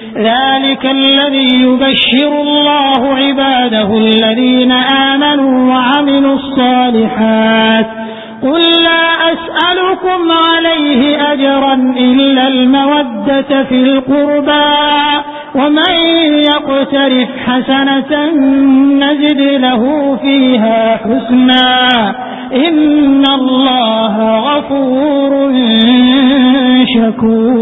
ذلك الذي يبشر الله عباده الذين آمنوا وعملوا الصالحات. قل لا أسألكم عليه أجرا إلا المودة في القربى ومن يقترف حسنة نزد له فيها حسنا. إن الله غفور شكور.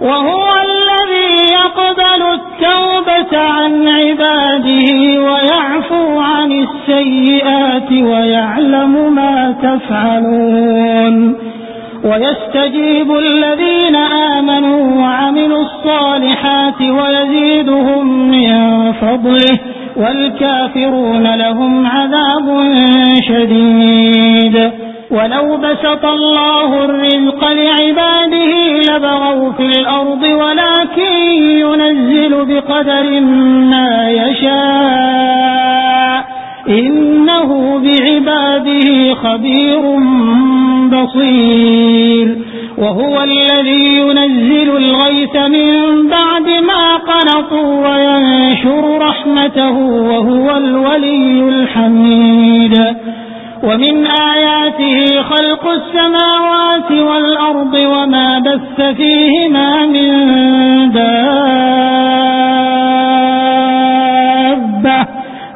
وهو الذي يقبل التوبة عن عباده ويعفو عن السيئات ويعلم ما تفعلون. ويستجيب الذين آمنوا وعملوا الصالحات ويزيدهم من فضله والكافرون لهم عذاب شديد. ولو بسط الله الرزق بقدر ما يشاء إنه بعباده خبير بصير وهو الذي ينزل الغيث من بعد ما قنطوا وينشر رحمته وهو الولي الحميد ومن آياته خلق السماوات والأرض وما بث فيهما من